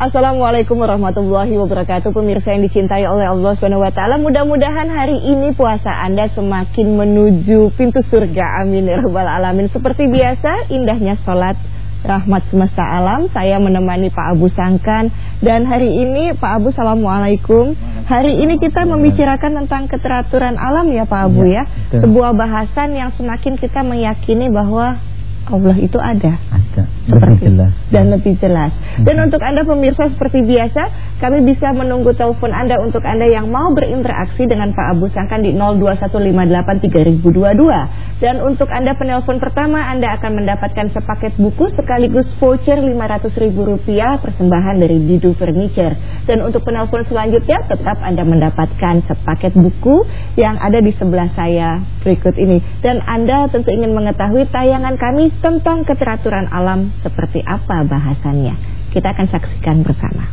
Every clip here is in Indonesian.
Assalamualaikum warahmatullahi wabarakatuh. Pemirsa yang dicintai oleh Allah SWT Mudah-mudahan hari ini puasa Anda semakin menuju pintu surga. Amin. Ya rabbal alamin. Seperti biasa indahnya sholat rahmat semesta alam. Saya menemani Pak Abu Sangkan. Dan hari ini Pak Abu Assalamualaikum. Hari ini kita membicarakan tentang keteraturan alam ya Pak Abu ya, ya. Sebuah bahasan yang semakin kita meyakini bahwa Allah itu ada. Ada. Lebih jelas. Dan lebih jelas. Dan hmm. untuk Anda pemirsa seperti biasa, kami bisa menunggu telepon Anda untuk Anda yang mau berinteraksi dengan Pak Abu Sangkan di 021583022. Dan untuk Anda penelpon pertama, Anda akan mendapatkan sepaket buku sekaligus voucher Rp500.000 persembahan dari Didu Furniture. Dan untuk penelpon selanjutnya, tetap Anda mendapatkan sepaket buku yang ada di sebelah saya berikut ini. Dan Anda tentu ingin mengetahui tayangan kami tentang keteraturan alam seperti apa bahasannya. Kita akan saksikan bersama.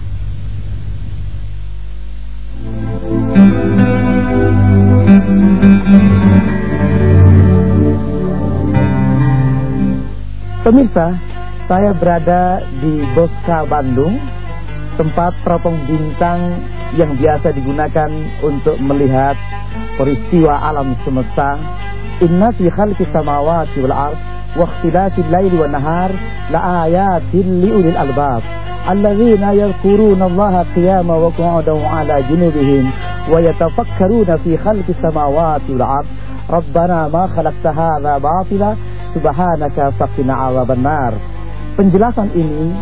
Pemirsa, saya berada di Boska Bandung, tempat teropong bintang yang biasa digunakan untuk melihat peristiwa alam semesta. Inna fi khalqis samawati wal ardh واختلاف الليل والنهار لآيات لأولي الألباب الذين يذكرون الله قياما وقعودا على جنوبهم ويتفكرون في خلق السماوات والأرض ربنا ما خلقت هذا باطلا subhanaka faqina adzaban nar. Penjelasan ini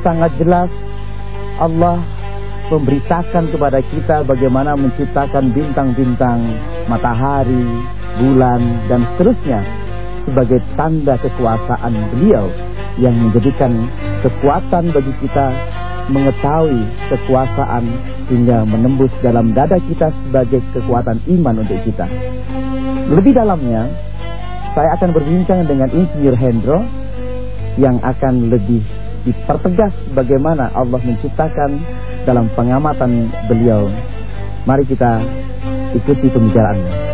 sangat jelas Allah memberitakan kepada kita bagaimana menciptakan bintang-bintang, matahari, bulan dan seterusnya sebagai tanda kekuasaan beliau yang menjadikan kekuatan bagi kita mengetahui kekuasaan sehingga menembus dalam dada kita sebagai kekuatan iman untuk kita. Lebih dalamnya, saya akan berbincang dengan Insinyur Hendro yang akan lebih dipertegas bagaimana Allah menciptakan dalam pengamatan beliau. Mari kita ikuti pembicaraannya.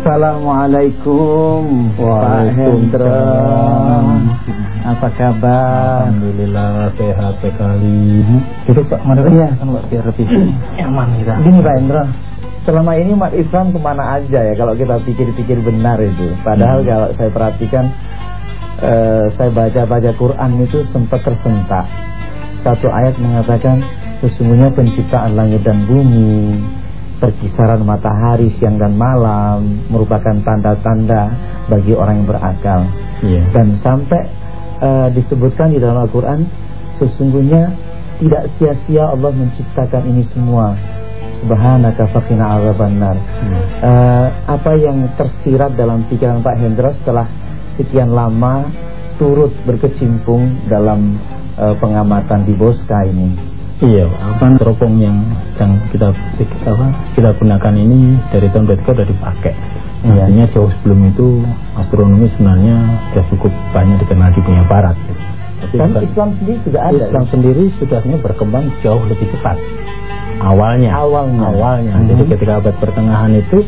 Assalamualaikum Pak Hendra Apa kabar? Alhamdulillah sehat sekali. Duduk Pak Mandor ya kan Pak biar lebih nyaman kita. Gini Pak Hendra Selama ini umat Islam ke mana aja ya Kalau kita pikir-pikir benar itu? Padahal hmm. kalau saya perhatikan uh, Saya baca-baca Quran itu sempat tersentak. Satu ayat mengatakan Sesungguhnya penciptaan langit dan bumi perkisaran matahari siang dan malam merupakan tanda-tanda bagi orang yang berakal. Yeah. Dan sampai uh, disebutkan di dalam Al-Quran, sesungguhnya tidak sia-sia Allah menciptakan ini semua. Subhanaka faqina azabannar. Hmm. Uh, apa yang tersirat dalam pikiran Pak Hendra setelah sekian lama turut berkecimpung dalam uh, pengamatan di Boska ini? Iya, apa teropong yang sedang kita apa, kita gunakan ini dari tahun berikut sudah dipakai. Iya. Artinya jauh sebelum itu astronomi sebenarnya sudah cukup banyak dikenal di dunia barat. Tapi Dan Islam sendiri sudah ada. Islam ya? sendiri sudahnya berkembang jauh lebih cepat. Awalnya. Awalnya. Awalnya. Mm -hmm. Jadi ketika abad pertengahan itu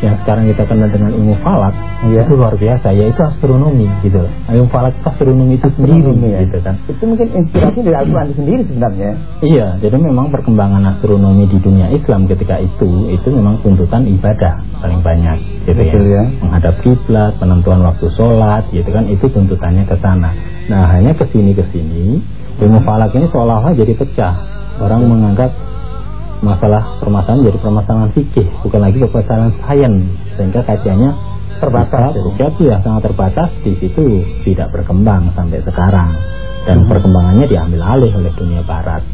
yang sekarang kita kenal dengan ilmu falak ya. itu luar biasa yaitu astronomi gitu ilmu falak itu astronomi itu astronomi, sendiri ya. gitu kan itu mungkin inspirasi dari Al-Quran itu sendiri sebenarnya iya jadi memang perkembangan astronomi di dunia Islam ketika itu itu memang tuntutan ibadah paling banyak gitu ya. Betul, ya. ya menghadap kiblat penentuan waktu sholat gitu kan itu tuntutannya ke sana nah hanya ke sini ke sini ilmu falak ini seolah-olah jadi pecah orang menganggap masalah permasalahan jadi permasalahan fikih bukan lagi permasalahan sains sehingga kajiannya terbatas ya. ya sangat terbatas di situ tidak berkembang sampai sekarang dan hmm. perkembangannya diambil alih oleh dunia barat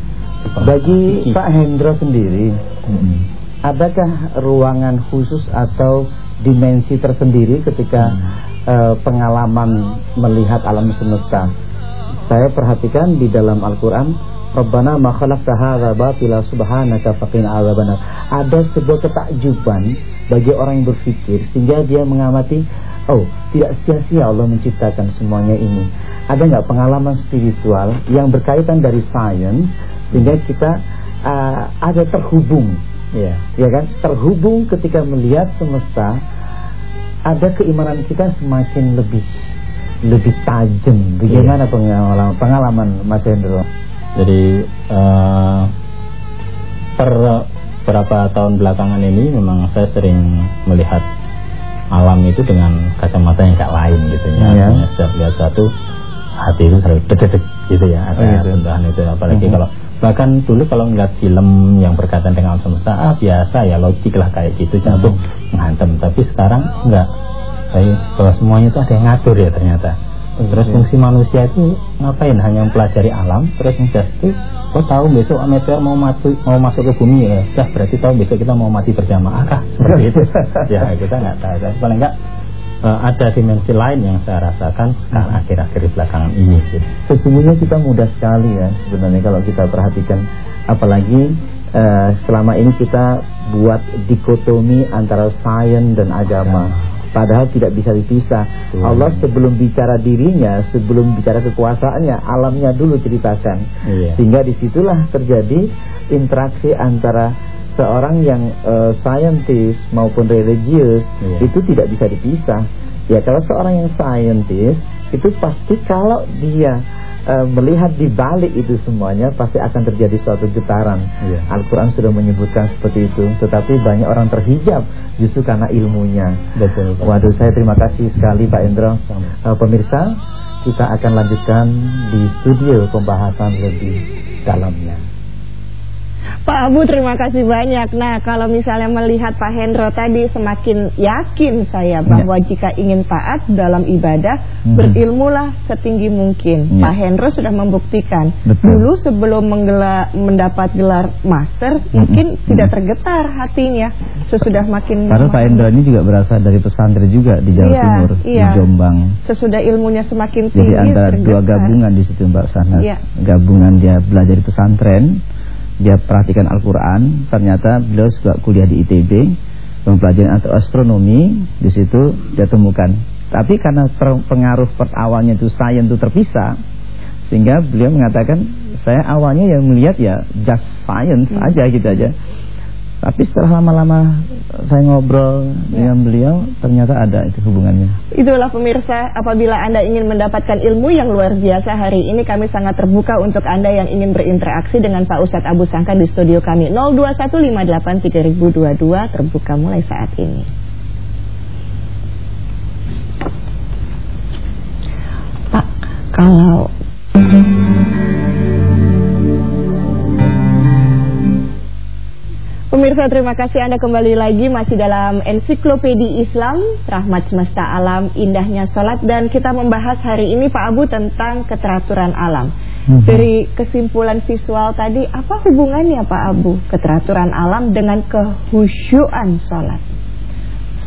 bagi Pak Hendro sendiri hmm. adakah ruangan khusus atau dimensi tersendiri ketika hmm. uh, pengalaman melihat alam semesta saya perhatikan di dalam Al-Quran Rabbana ma khalaqta hadza batila subhanaka faqina adzabannar. Ada sebuah ketakjuban bagi orang yang berpikir sehingga dia mengamati, oh, tidak sia-sia Allah menciptakan semuanya ini. Ada nggak pengalaman spiritual yang berkaitan dari sains sehingga kita uh, ada terhubung Ya. ya kan? Terhubung ketika melihat semesta ada keimanan kita semakin lebih lebih tajam. Bagaimana yeah. pengalaman pengalaman Mas Hendro? Jadi uh, per beberapa tahun belakangan ini memang saya sering melihat alam itu dengan kacamata yang kayak lain gitu ya. Yeah. setiap lihat satu hati itu selalu dedek gitu ya ada oh, gitu. itu apalagi mm -hmm. kalau bahkan dulu kalau ngeliat film yang berkaitan dengan alam semesta ah biasa ya logik lah kayak gitu jatuh mm -hmm. menghantam tapi sekarang enggak saya bahwa semuanya itu ada yang ngatur ya ternyata terus fungsi manusia itu ngapain hanya mempelajari alam terus yang itu kau tahu besok meteor mau mati mau masuk ke bumi ya sudah berarti tahu besok kita mau mati berjamaah kah seperti itu ya kita nggak tahu tapi paling nggak uh, ada dimensi lain yang saya rasakan sekarang hmm. akhir-akhir belakangan ini sih. Sesungguhnya kita mudah sekali ya sebenarnya kalau kita perhatikan apalagi uh, selama ini kita buat dikotomi antara sains dan agama. Ya. Padahal tidak bisa dipisah. Hmm. Allah sebelum bicara dirinya, sebelum bicara kekuasaannya, alamnya dulu ceritakan. Iya. Sehingga di situlah terjadi interaksi antara seorang yang uh, scientist maupun religius yeah. itu tidak bisa dipisah. Ya kalau seorang yang scientist itu pasti kalau dia uh, melihat di balik itu semuanya pasti akan terjadi suatu getaran. Yeah. Al-Qur'an sudah menyebutkan seperti itu, tetapi banyak orang terhijab justru karena ilmunya. Betul. Waduh, saya terima kasih sekali Pak Indro. Uh, pemirsa, kita akan lanjutkan di studio pembahasan lebih dalamnya. Pak Abu terima kasih banyak. Nah kalau misalnya melihat Pak Hendro tadi semakin yakin saya bahwa ya. jika ingin taat dalam ibadah hmm. berilmulah setinggi mungkin. Ya. Pak Hendro sudah membuktikan. Betul. Dulu sebelum menggelar, mendapat gelar master hmm. mungkin hmm. tidak tergetar hatinya. Sesudah makin Padahal Pak Hendro ini juga berasal dari pesantren juga di Jawa ya, Timur iya. di Jombang. Sesudah ilmunya semakin tinggi. Jadi antara tergetar. dua gabungan di situ Mbak Sana. Ya. Gabungan dia belajar di pesantren dia perhatikan Al-Quran ternyata beliau juga kuliah di ITB mempelajari astronomi di situ dia temukan tapi karena pengaruh awalnya itu sains itu terpisah sehingga beliau mengatakan saya awalnya yang melihat ya just science hmm. aja gitu aja tapi setelah lama-lama saya ngobrol ya. dengan beliau, ternyata ada itu hubungannya. Itulah pemirsa, apabila Anda ingin mendapatkan ilmu yang luar biasa hari ini, kami sangat terbuka untuk Anda yang ingin berinteraksi dengan Pak Ustadz Abu Sangka di studio kami 02158322 terbuka mulai saat ini. Pak, kalau Pemirsa terima kasih Anda kembali lagi masih dalam ensiklopedi Islam Rahmat Semesta Alam Indahnya Salat dan kita membahas hari ini Pak Abu tentang keteraturan alam. Hmm. Dari kesimpulan visual tadi apa hubungannya Pak Abu keteraturan alam dengan kehusyuan salat?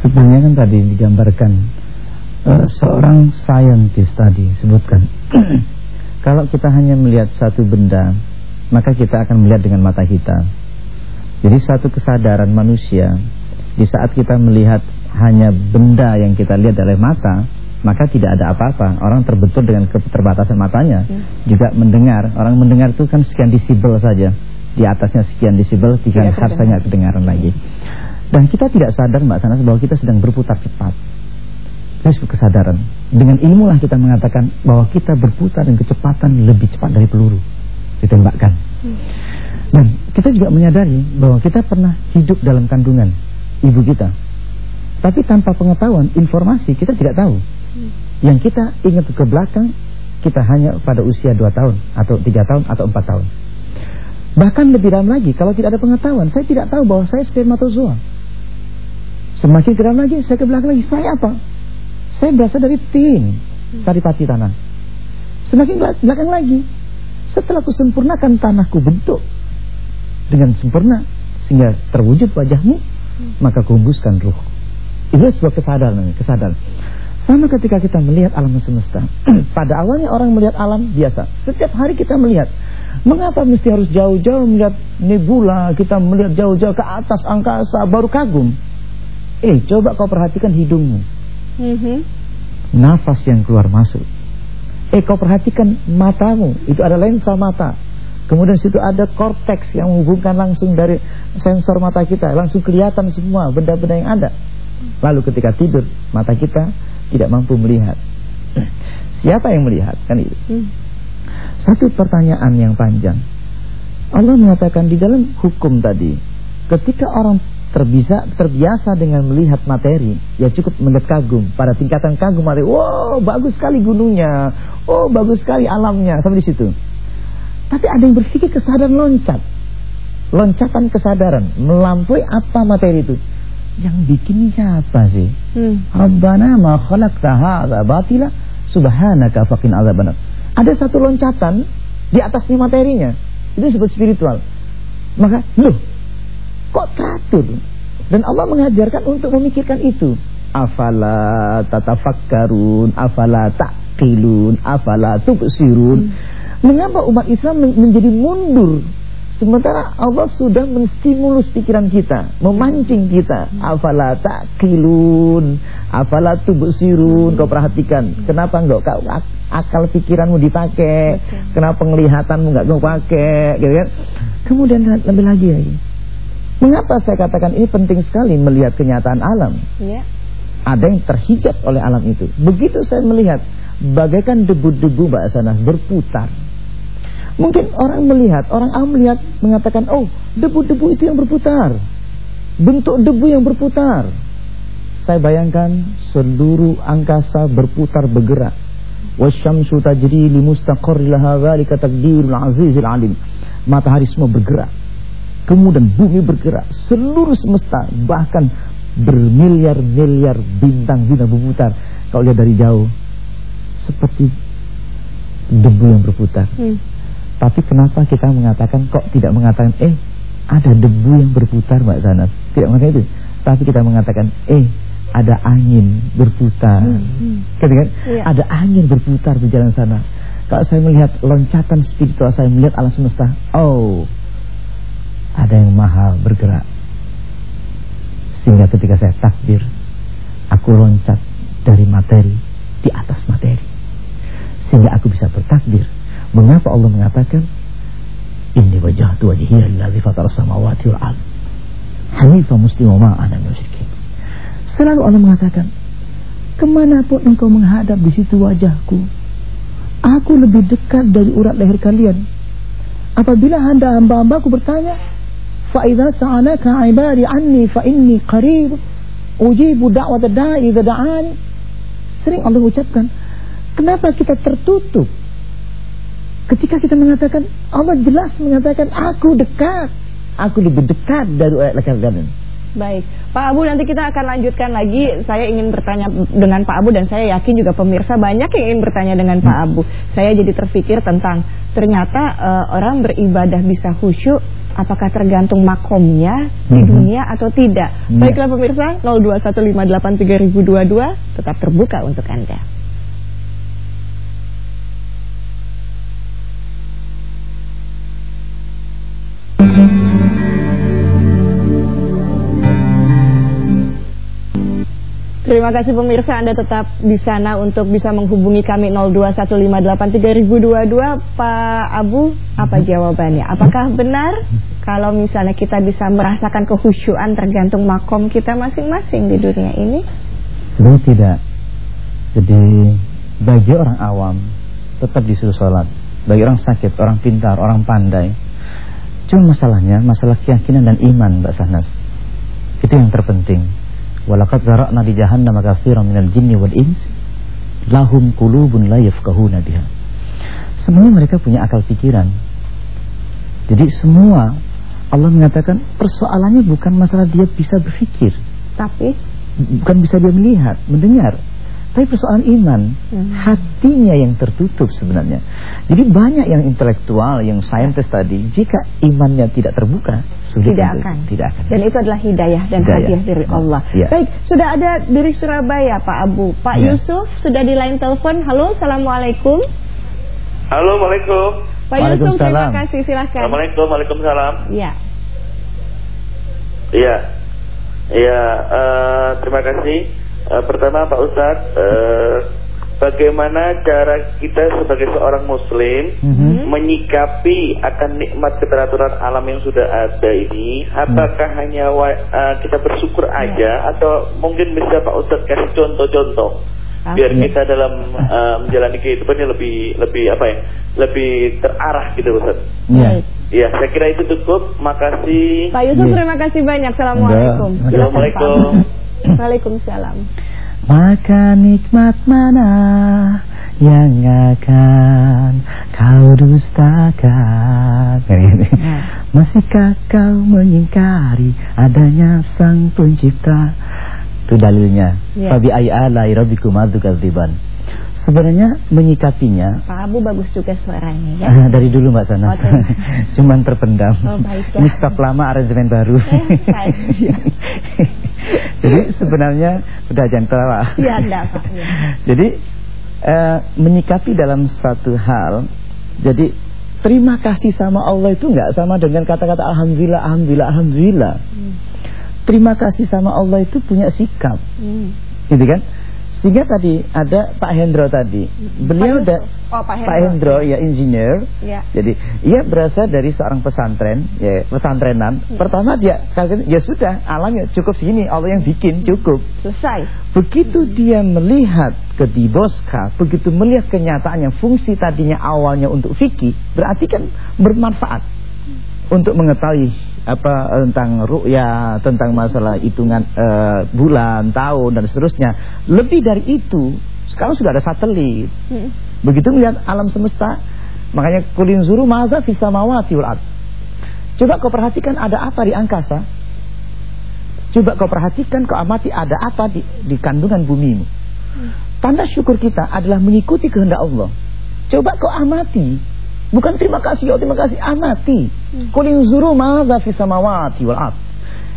Sebenarnya kan tadi digambarkan uh, seorang saintis tadi sebutkan kalau kita hanya melihat satu benda maka kita akan melihat dengan mata kita jadi satu kesadaran manusia di saat kita melihat hanya benda yang kita lihat oleh mata, maka tidak ada apa-apa. Orang terbentur dengan keterbatasan matanya. Ya. Juga mendengar, orang mendengar itu kan sekian desibel saja. Di atasnya sekian desibel, tiga ya, harusnya kedengaran lagi. Dan kita tidak sadar Mbak Sanas bahwa kita sedang berputar cepat. Itu kesadaran. Dengan ilmu lah kita mengatakan bahwa kita berputar dengan kecepatan lebih cepat dari peluru ditembakkan. Hmm. Kita juga menyadari bahwa kita pernah hidup dalam kandungan ibu kita. Tapi tanpa pengetahuan, informasi kita tidak tahu. Hmm. Yang kita ingat ke belakang, kita hanya pada usia 2 tahun, atau 3 tahun, atau 4 tahun. Bahkan lebih dalam lagi, kalau tidak ada pengetahuan, saya tidak tahu bahwa saya spermatozoa. Semakin ke dalam lagi, saya ke belakang lagi, saya apa? Saya berasal dari tim, saripati tanah. Semakin belakang lagi, setelah kusempurnakan tanahku bentuk dengan sempurna sehingga terwujud wajahmu hmm. maka kuhembuskan ruh. Itu sebuah kesadaran kesadaran. Sama ketika kita melihat alam semesta. Pada awalnya orang melihat alam biasa. Setiap hari kita melihat. Mengapa mesti harus jauh-jauh melihat nebula? Kita melihat jauh-jauh ke atas angkasa baru kagum. Eh coba kau perhatikan hidungmu. Mm -hmm. nafas yang keluar masuk. Eh kau perhatikan matamu. Itu ada lensa mata Kemudian situ ada korteks yang menghubungkan langsung dari sensor mata kita, langsung kelihatan semua benda-benda yang ada. Lalu ketika tidur, mata kita tidak mampu melihat. Siapa yang melihat? Kan itu. Hmm. Satu pertanyaan yang panjang. Allah mengatakan di dalam hukum tadi, ketika orang terbiasa terbiasa dengan melihat materi, ya cukup mendet kagum pada tingkatan kagum materi. Wow, bagus sekali gunungnya. Oh, bagus sekali alamnya sampai di situ. Tapi ada yang berpikir kesadaran loncat. Loncatan kesadaran melampaui apa materi itu. Yang bikin siapa sih? Hmm. Rabbana ma khalaqta hadza batila subhanaka faqin azabana. Ada satu loncatan di atasnya materinya. Itu disebut spiritual. Maka, loh, kok teratur? Dan Allah mengajarkan untuk memikirkan itu. Afala tatafakkarun, afala taqilun, afala tubsirun. Hmm. Mengapa umat Islam menjadi mundur Sementara Allah sudah menstimulus pikiran kita, memancing kita. Afala taqilun, afala tubsirun. Kau perhatikan, kenapa enggak kau akal pikiranmu dipakai? Kenapa penglihatanmu enggak kau pakai, gitu kan? Kemudian lebih lagi lagi. Mengapa saya katakan ini penting sekali melihat kenyataan alam? Ya. Ada yang terhijab oleh alam itu. Begitu saya melihat bagaikan debu-debu Mbak Sana berputar Mungkin orang melihat, orang awam melihat mengatakan, "Oh, debu-debu itu yang berputar." Bentuk debu yang berputar. Saya bayangkan seluruh angkasa berputar bergerak. Wasyamsu tajri li mustaqarri laha dzalika taqdirul azizil alim. Matahari semua bergerak. Kemudian bumi bergerak, seluruh semesta bahkan bermiliar-miliar bintang-bintang berputar. Kalau lihat dari jauh seperti debu yang berputar. Hmm. Tapi kenapa kita mengatakan kok tidak mengatakan eh ada debu yang berputar Mbak Zanas? Tidak mengatakan itu. Tapi kita mengatakan eh ada angin berputar. Hmm, hmm. Kan, ya. Ada angin berputar di jalan sana. Kalau saya melihat loncatan spiritual saya melihat alam semesta, oh ada yang maha bergerak. Sehingga ketika saya takbir, aku loncat dari materi di atas materi. Sehingga aku bisa bertakbir Mengapa Allah mengatakan Inni wajahtu wajhiya lillazi fatara samawati wal ard. Hanifa muslima ma musyrikin. Selalu Allah mengatakan, ke mana pun engkau menghadap di situ wajahku, aku lebih dekat dari urat leher kalian. Apabila anda hamba-hambaku bertanya, idza sa'alaka ibadi anni inni qarib ujibu da'wat da'i da'ani. Sering Allah ucapkan, kenapa kita tertutup Ketika kita mengatakan Allah jelas mengatakan aku dekat, aku lebih dekat dari lekat kalian. Baik, Pak Abu nanti kita akan lanjutkan lagi. Saya ingin bertanya dengan Pak Abu dan saya yakin juga pemirsa banyak yang ingin bertanya dengan Pak. Abu. Saya jadi terpikir tentang ternyata uh, orang beribadah bisa khusyuk apakah tergantung makomnya di hmm. dunia atau tidak. Hmm. Baiklah pemirsa 02158322 tetap terbuka untuk Anda. Terima kasih pemirsa Anda tetap di sana untuk bisa menghubungi kami 021583022 Pak Abu, apa mhm. jawabannya? Apakah benar kalau misalnya kita bisa merasakan kehusyuan tergantung makom kita masing-masing di dunia ini? Sebenarnya tidak. Jadi bagi orang awam tetap disuruh sholat. Bagi orang sakit, orang pintar, orang pandai. Cuma masalahnya masalah keyakinan dan iman Mbak Sahnas. Itu yang terpenting. Walaqad zara'na di jahannam katsiran minal jinni wal ins lahum qulubun la yafqahuna biha. Semuanya mereka punya akal pikiran. Jadi semua Allah mengatakan persoalannya bukan masalah dia bisa berpikir, tapi bukan bisa dia melihat, mendengar, tapi persoalan iman, hmm. hatinya yang tertutup sebenarnya. Jadi banyak yang intelektual, yang saintis tadi, jika imannya tidak terbuka, sulit tidak akan. Tidak akan. Dan itu adalah hidayah dan hidayah. hadiah dari Allah. Ya. Baik, sudah ada dari Surabaya Pak Abu. Pak ya. Yusuf sudah di line telepon. Halo, Assalamualaikum. Halo, Waalaikumsalam. Pak Yusuf, terima kasih. Silahkan. Assalamualaikum, Waalaikumsalam. Iya. Iya. Iya, uh, terima kasih. Uh, pertama Pak Ustadz, uh, bagaimana cara kita sebagai seorang muslim Mhm. menyikapi akan nikmat keteraturan alam yang sudah ada ini apakah hanya wa- eh, kita bersyukur aja atau mungkin bisa Pak Ustadz kasih contoh-contoh Ah, biar iya. kita dalam eh, menjalani kehidupannya lebih lebih apa ya lebih terarah gitu Ustadz Iya. Baik. ya saya kira itu cukup makasih Pak Yusuf Iya. terima kasih banyak. Assalamualaikum. Assalamualaikum. Waalaikumsalam. Maka nikmat mana yang akan kau dustakan gini. Masihkah kau mengingkari adanya sang pencipta Itu dalilnya Ya. Fabi ayi alai rabbikum Sebenarnya menyikapinya Pak Abu bagus juga suaranya ya. Ah, dari dulu Mbak Sana Oh, terima. Cuman terpendam Oh, baiklah. Ini stok lama aransemen baru Eh, baik. Jadi sebenarnya Udah jangan ketawa Iya, enggak, Pak. Ya. Jadi eh, Menyikapi dalam satu hal Jadi Terima kasih sama Allah itu nggak sama dengan kata-kata Alhamdulillah, Alhamdulillah, Alhamdulillah Hmm. Terima kasih sama Allah itu punya sikap Hmm. Gitu kan Sehingga tadi ada Pak Hendro tadi Beliau Pak. Oh, Pak Hendro. Hendro ya engineer Ya. jadi ia berasal dari seorang pesantren, ya pesantrenan. Hmm. Pertama dia katakan ya sudah alamnya cukup segini, Allah yang bikin cukup. Selesai. Begitu dia melihat ke di Boska, begitu melihat kenyataannya fungsi tadinya awalnya untuk fikih, berarti kan bermanfaat untuk mengetahui apa tentang ruya, tentang masalah hitungan eh, bulan, tahun dan seterusnya. Lebih dari itu, sekarang sudah ada satelit. Hmm. Begitu melihat alam semesta, makanya kulin zuru maza fis samawati wal ard. Coba kau perhatikan ada apa di angkasa? Coba kau perhatikan, kau amati ada apa di, di kandungan bumimu. Tanda syukur kita adalah mengikuti kehendak Allah. Coba kau amati. Bukan terima kasih, ya terima kasih, amati. Kulin zuru maza fis samawati wal ard.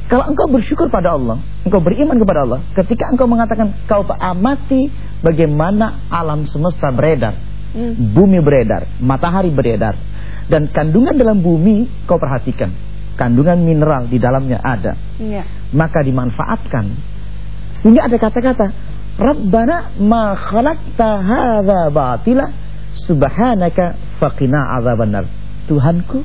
Kalau engkau bersyukur pada Allah, engkau beriman kepada Allah, ketika engkau mengatakan kau amati bagaimana alam semesta beredar, Hmm. bumi beredar, matahari beredar, dan kandungan dalam bumi kau perhatikan, kandungan mineral di dalamnya ada, Iya. maka dimanfaatkan. Sehingga ada kata-kata, Rabbana ma khalaqta hadza batila subhanaka faqina azabannar. Tuhanku,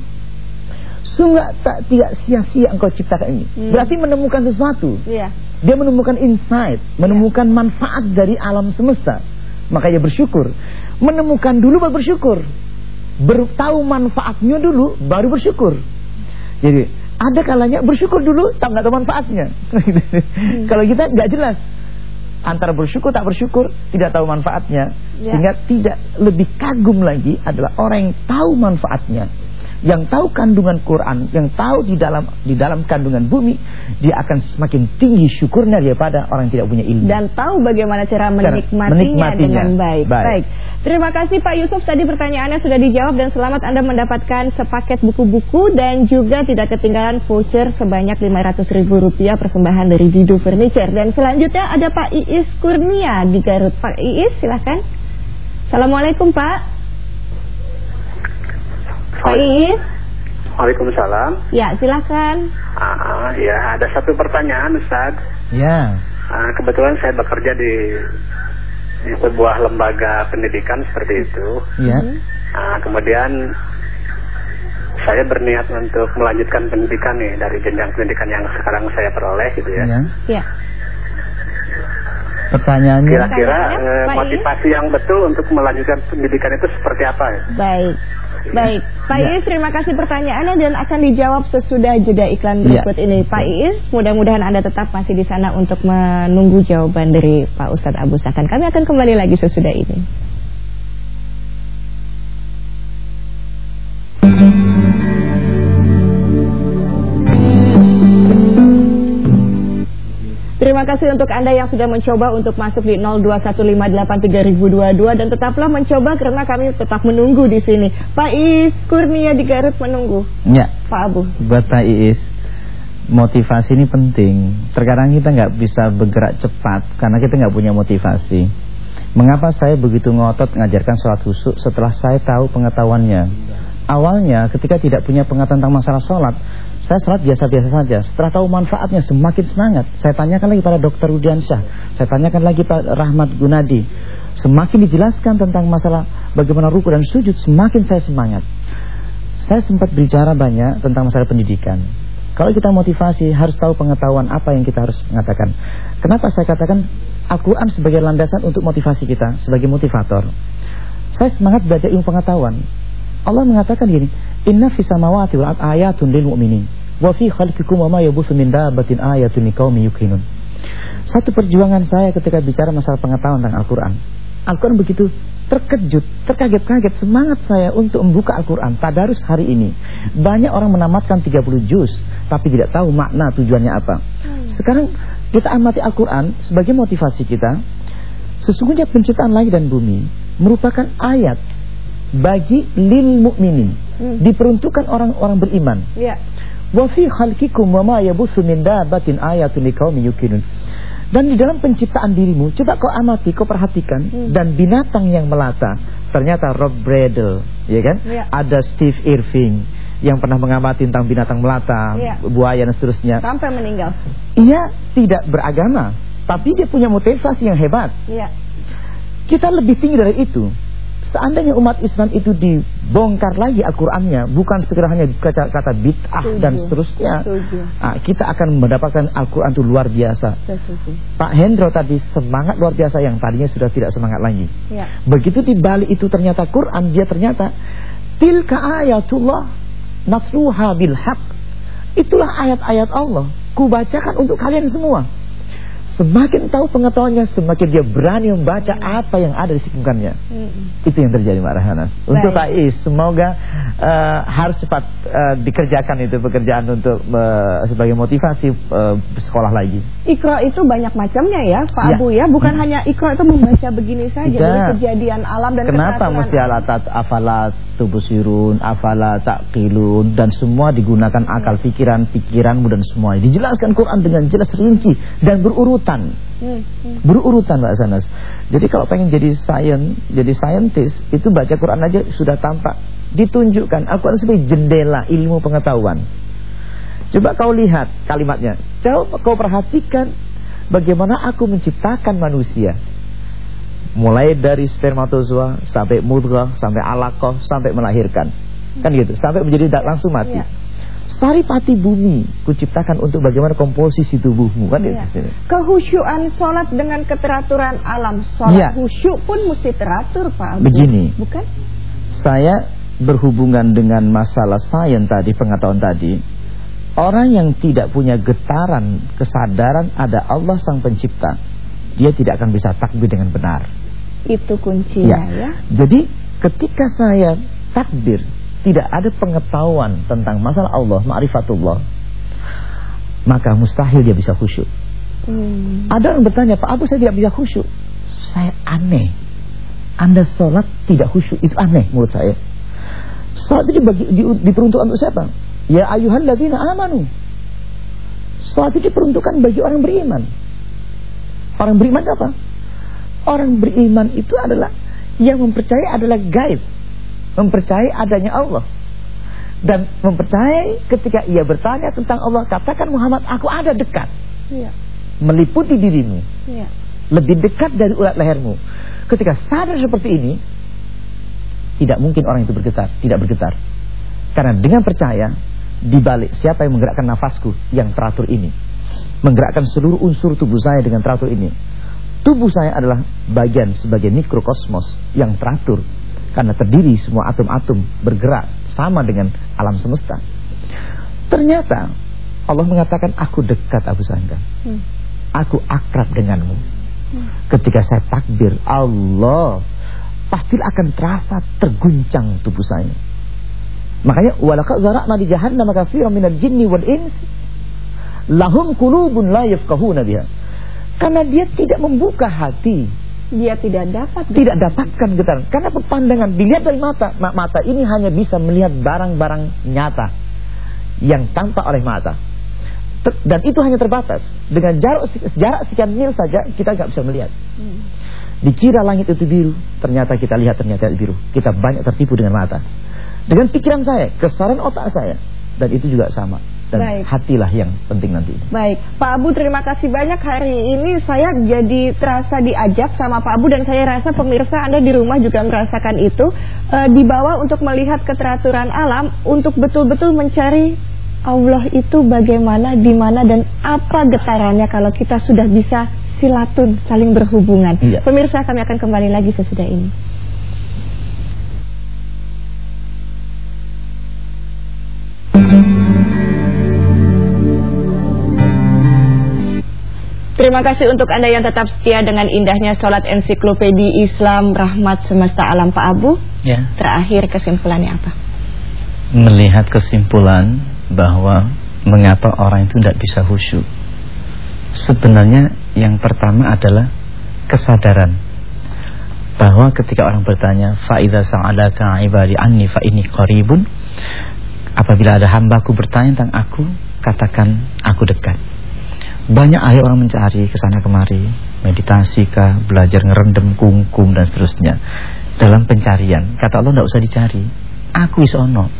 sungguh tak tidak sia-sia engkau ciptakan ini. Hmm. Berarti menemukan sesuatu. Iya. Dia menemukan insight, menemukan manfaat dari alam semesta. Makanya bersyukur. Menemukan dulu baru bersyukur. Bertahu manfaatnya dulu baru bersyukur. Jadi ada kalanya bersyukur dulu tak nggak tahu manfaatnya. Kalau kita nggak jelas antara bersyukur tak bersyukur tidak tahu manfaatnya Ya. sehingga tidak lebih kagum lagi adalah orang yang tahu manfaatnya yang tahu kandungan Quran yang tahu di dalam di dalam kandungan bumi dia akan semakin tinggi syukurnya daripada orang yang tidak punya ilmu Dan tahu bagaimana cara menikmatinya, menikmatinya. dengan baik. Baik. Terima kasih Pak Yusuf tadi pertanyaannya sudah dijawab dan selamat Anda mendapatkan sepaket buku-buku dan juga tidak ketinggalan voucher sebanyak Rp500.000 persembahan dari Dido Furniture. Dan selanjutnya ada Pak Iis Kurnia di Garut. Pak Iis silahkan. Assalamualaikum Pak. Pak Iis. Waalaikumsalam. Ya silahkan. Ah, ya, ada satu pertanyaan, Ustaz. ya Ah, kebetulan saya bekerja di, di sebuah lembaga pendidikan seperti itu. ya Ah, kemudian saya berniat untuk melanjutkan pendidikan nih dari jenjang pendidikan yang sekarang saya peroleh gitu ya. ya Ya. Pertanyaannya Kira-kira eh, motivasi yang betul untuk melanjutkan pendidikan itu seperti apa? ya? Baik. Baik, Pak Ya. Iis terima kasih pertanyaannya dan akan dijawab sesudah jeda iklan Ya. berikut ini. Pak Iis, mudah-mudahan Anda tetap masih di sana untuk menunggu jawaban dari Pak Ustadz Abu Sakan. Kami akan kembali lagi sesudah ini. Kasih untuk Anda yang sudah mencoba untuk masuk di 021583022 dan tetaplah mencoba karena kami tetap menunggu di sini. Pak Is Kurnia di Garut menunggu. ya Pak Abu. buat Pak Iis motivasi ini penting terkadang kita nggak bisa bergerak cepat karena kita nggak punya motivasi mengapa saya begitu ngotot mengajarkan sholat husuk setelah saya tahu pengetahuannya awalnya ketika tidak punya pengetahuan tentang masalah sholat saya sholat biasa-biasa saja setelah tahu manfaatnya semakin semangat saya tanyakan lagi pada dokter Rudiansyah saya tanyakan lagi Pak Rahmat Gunadi Semakin dijelaskan tentang masalah bagaimana ruku dan sujud, semakin saya semangat. Saya sempat bicara banyak tentang masalah pendidikan. Kalau kita motivasi harus tahu pengetahuan apa yang kita harus mengatakan. Kenapa saya katakan Al-Quran sebagai landasan untuk motivasi kita, sebagai motivator. Saya semangat belajar ilmu pengetahuan. Allah mengatakan gini, Inna fi samawati wal ayatun lil mu'minin wa fi khalqikum wa ma yabuthu min dabbatin ayatun liqaumin yuqinun. Satu perjuangan saya ketika bicara masalah pengetahuan tentang Al-Qur'an. Al-Quran begitu terkejut, terkaget-kaget semangat saya untuk membuka Al-Quran tadarus hari ini. Banyak orang menamatkan 30 juz tapi tidak tahu makna tujuannya apa. Hmm. Sekarang kita amati Al-Quran sebagai motivasi kita. Sesungguhnya penciptaan langit dan bumi merupakan ayat bagi lil mukminin. Hmm. Diperuntukkan orang-orang beriman. Ya. Wa fi khalqikum wa ma yabuthu min dabatin ayatun liqaumin yuqinun. Dan di dalam penciptaan dirimu, coba kau amati, kau perhatikan hmm. dan binatang yang melata. Ternyata Rob Bradle, ya kan? Ya. Ada Steve Irving yang pernah mengamati tentang binatang melata, ya. buaya dan seterusnya. Sampai meninggal. Ia tidak beragama, tapi dia punya motivasi yang hebat. Ya. Kita lebih tinggi dari itu. Seandainya umat Islam itu dibongkar lagi Al-Qur'annya, bukan sekedar hanya kata, kata bid'ah dan seterusnya. Nah, kita akan mendapatkan Al-Qur'an itu luar biasa. Setuju. Pak Hendro tadi semangat luar biasa yang tadinya sudah tidak semangat lagi. Ya. Begitu di balik itu ternyata Quran, dia ternyata tilka ayatullah natluha bil haq. Itulah ayat-ayat Allah. Kubacakan untuk kalian semua. Semakin tahu pengetahuannya, semakin dia berani membaca hmm. apa yang ada di sekitarnya. Hmm. Itu yang terjadi Mbak Rahana. Untuk Tais, semoga uh, harus cepat uh, dikerjakan itu pekerjaan untuk uh, sebagai motivasi uh, sekolah lagi. Ikro itu banyak macamnya ya, Pak ya. Abu ya. Bukan hmm. hanya ikro itu membaca begini saja dari kejadian alam dan Kenapa mesti alatat afalat tubusirun, afala taqilun dan semua digunakan akal pikiran, pikiranmu dan semua. Dijelaskan Quran dengan jelas rinci dan berurutan berurutan. Hmm, hmm. Berurutan Mbak Sanas. Jadi kalau pengen jadi sains, jadi scientist, itu baca Quran aja sudah tampak. Ditunjukkan Al-Quran sebagai jendela ilmu pengetahuan. Coba kau lihat kalimatnya. Coba kau perhatikan bagaimana aku menciptakan manusia. Mulai dari spermatozoa sampai mudghah, sampai alaqah, sampai melahirkan. Kan gitu, sampai menjadi langsung mati. Ya. Saripati bumi kuciptakan untuk bagaimana komposisi tubuhmu kan ya. ya. Kehusyuan sholat dengan keteraturan alam sholat ya. khusyuk pun mesti teratur Pak. Begini. Bukan? Saya berhubungan dengan masalah sains tadi pengetahuan tadi. Orang yang tidak punya getaran kesadaran ada Allah sang pencipta, dia tidak akan bisa takbir dengan benar. Itu kuncinya ya. ya. Jadi ketika saya takbir tidak ada pengetahuan tentang masalah Allah, ma'rifatullah, maka mustahil dia bisa khusyuk. Hmm. Ada yang bertanya, Pak Abu saya tidak bisa khusyuk. Saya aneh. Anda sholat tidak khusyuk, itu aneh menurut saya. Sholat itu dibagi, di, diperuntukkan untuk siapa? Ya ayuhan ladina amanu. Sholat itu diperuntukkan bagi orang beriman. Orang beriman apa? Orang beriman itu adalah yang mempercayai adalah gaib. Mempercayai adanya Allah. Dan mempercayai ketika ia bertanya tentang Allah katakan Muhammad aku ada dekat. Ya. meliputi dirimu. Ya. lebih dekat dari ulat lehermu. Ketika sadar seperti ini tidak mungkin orang itu bergetar tidak bergetar. Karena dengan percaya dibalik siapa yang menggerakkan nafasku yang teratur ini menggerakkan seluruh unsur tubuh saya dengan teratur ini tubuh saya adalah bagian sebagai mikrokosmos yang teratur karena terdiri semua atom-atom bergerak sama dengan alam semesta. Ternyata Allah mengatakan aku dekat Abu Sangga. Hmm. Aku akrab denganmu. Hmm. Ketika saya takbir Allah pasti akan terasa terguncang tubuh saya. Makanya walaqad zara'na di jahannam katsiran minal jinni wal ins lahum qulubun la yafqahuna biha. Karena dia tidak membuka hati. Dia tidak dapat. Tidak dapatkan getaran. Karena pandangan dilihat dari mata mata ini hanya bisa melihat barang-barang nyata yang tampak oleh mata. Dan itu hanya terbatas. Dengan jarak jarak sekian mil saja kita nggak bisa melihat. Hmm. dikira langit itu biru ternyata kita lihat ternyata biru. Kita banyak tertipu dengan mata. Dengan pikiran saya kesaran otak saya dan itu juga sama dan Baik. hatilah yang penting nanti. Baik, Pak Abu terima kasih banyak hari ini saya jadi terasa diajak sama Pak Abu dan saya rasa pemirsa Anda di rumah juga merasakan itu e, dibawa untuk melihat keteraturan alam untuk betul-betul mencari Allah itu bagaimana, di mana dan apa getarannya kalau kita sudah bisa silatun saling berhubungan. Iya. Pemirsa kami akan kembali lagi sesudah ini. Terima kasih untuk Anda yang tetap setia dengan indahnya sholat ensiklopedi Islam Rahmat Semesta Alam Pak Abu. Ya. Terakhir kesimpulannya apa? Melihat kesimpulan bahwa mengapa orang itu tidak bisa khusyuk. Sebenarnya yang pertama adalah kesadaran bahwa ketika orang bertanya faida sa'alaka ibadi anni fa ini qaribun apabila ada hambaku bertanya tentang aku katakan aku dekat banyak ayo orang mencari ke sana kemari, meditasi kah, belajar ngerendam kungkum dan seterusnya. Dalam pencarian, kata Allah tidak usah dicari. Aku isono,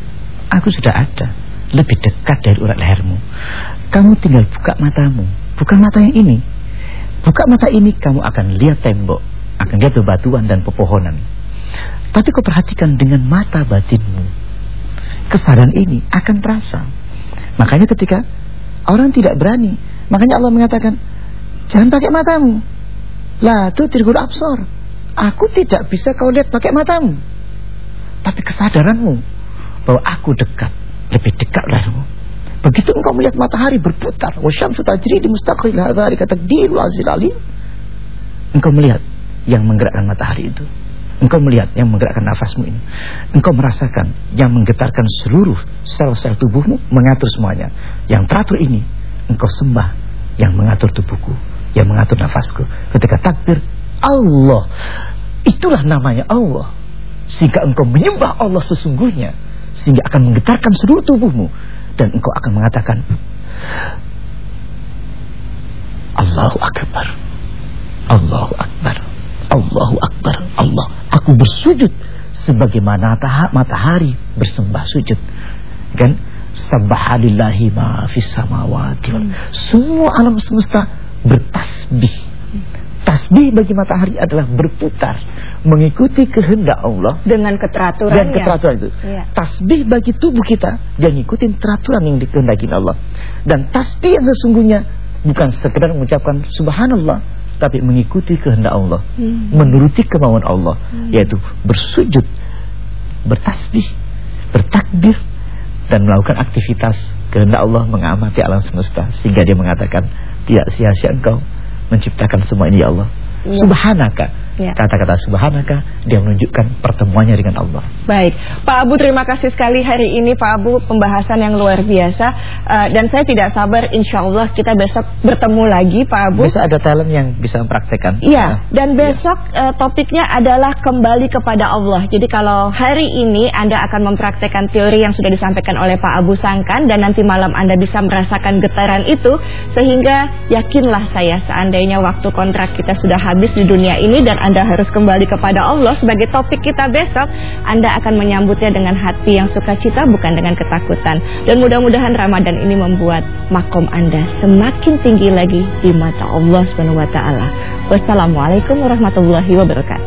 aku sudah ada, lebih dekat dari urat lehermu. Kamu tinggal buka matamu, bukan mata yang ini. Buka mata ini, kamu akan lihat tembok, akan lihat bebatuan dan pepohonan. Tapi kau perhatikan dengan mata batinmu. Kesadaran ini akan terasa. Makanya ketika orang tidak berani Makanya Allah mengatakan, jangan pakai matamu. Lah, itu tirgul absor. Aku tidak bisa kau lihat pakai matamu. Tapi kesadaranmu bahwa aku dekat, lebih dekat darimu. Begitu engkau melihat matahari berputar, wasyamsu tajri di mustaqil hadari kata dirul azil alim. Engkau melihat yang menggerakkan matahari itu. Engkau melihat yang menggerakkan nafasmu ini. Engkau merasakan yang menggetarkan seluruh sel-sel tubuhmu, mengatur semuanya. Yang teratur ini engkau sembah yang mengatur tubuhku, yang mengatur nafasku. Ketika takbir, Allah. Itulah namanya Allah. Sehingga engkau menyembah Allah sesungguhnya. Sehingga akan menggetarkan seluruh tubuhmu. Dan engkau akan mengatakan, Allahu Akbar. Allahu Akbar. Allahu Akbar. Allah. Aku bersujud sebagaimana matahari bersembah sujud. Kan? Subhanallahi ma fis samawati hmm. Semua alam semesta bertasbih. Tasbih bagi matahari adalah berputar mengikuti kehendak Allah dengan keteraturan dan keteraturan itu. Ya. Tasbih bagi tubuh kita yang ikutin peraturan yang dikehendaki Allah. Dan tasbih yang sesungguhnya bukan sekedar mengucapkan subhanallah tapi mengikuti kehendak Allah, hmm. menuruti kemauan Allah hmm. yaitu bersujud, bertasbih, bertakbir dan melakukan aktivitas kehendak Allah mengamati alam semesta sehingga dia mengatakan tidak sia-sia engkau menciptakan semua ini ya Allah. Ya. Subhanaka Ya. Kata-kata subhanaka dia menunjukkan pertemuannya dengan Allah. Baik, Pak Abu terima kasih sekali hari ini Pak Abu pembahasan yang luar biasa uh, dan saya tidak sabar insya Allah kita besok bertemu lagi Pak Abu. Besok ada talent yang bisa mempraktekkan. Iya, dan besok ya. uh, topiknya adalah kembali kepada Allah. Jadi kalau hari ini Anda akan mempraktekkan teori yang sudah disampaikan oleh Pak Abu Sangkan dan nanti malam Anda bisa merasakan getaran itu sehingga yakinlah saya seandainya waktu kontrak kita sudah habis di dunia ini dan anda harus kembali kepada Allah sebagai topik kita besok, Anda akan menyambutnya dengan hati yang sukacita bukan dengan ketakutan. Dan mudah-mudahan Ramadan ini membuat makom Anda semakin tinggi lagi di mata Allah Subhanahu wa taala. Wassalamualaikum warahmatullahi wabarakatuh.